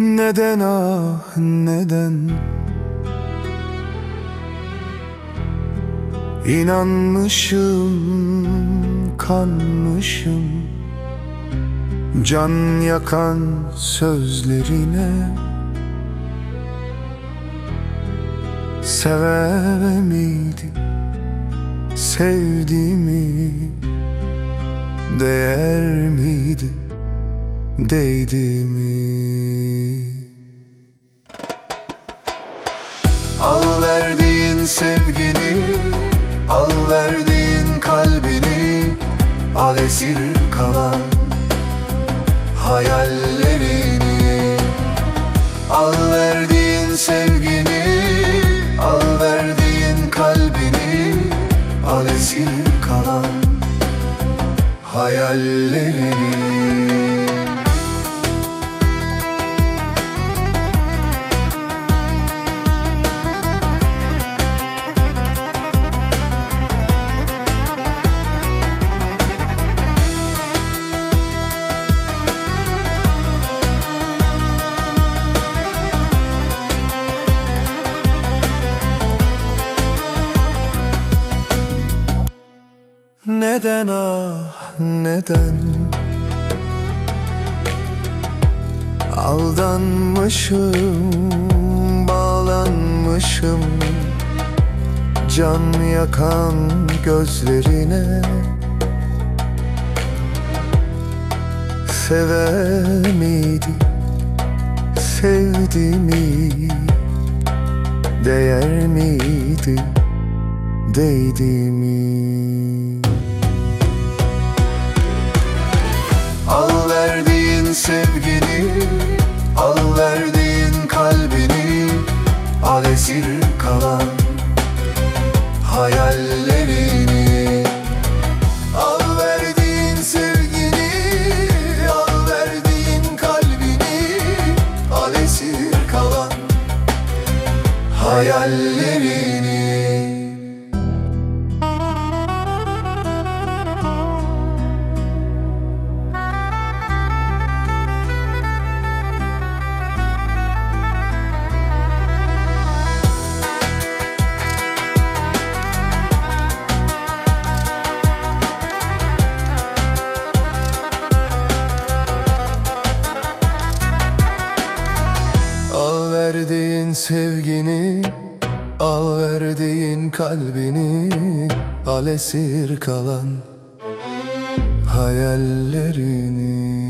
Neden ah neden? İnanmışım kanmışım. Can yakan sözlerine. Sever miydim sevdiğimi? Değer miydi değdi mi Al verdiğin sevgini verdiğin kalbini Al esir kalan hayallerini. Al verdiğin sevgini Al verdiğin kalbini Al esir kalan hayallerini Neden ah neden? Aldanmışım bağlanmışım. Can yakan gözlerine. Sever miydi sevdi mi Değer miydi değdi mi sevgini Al verdiğin kalbini Al esir kalan hayallerini. Al verdiğin sevgini Al verdiğin kalbini Al esir kalan hayallerini sevgini Al verdiğin kalbini Al esir kalan Hayallerini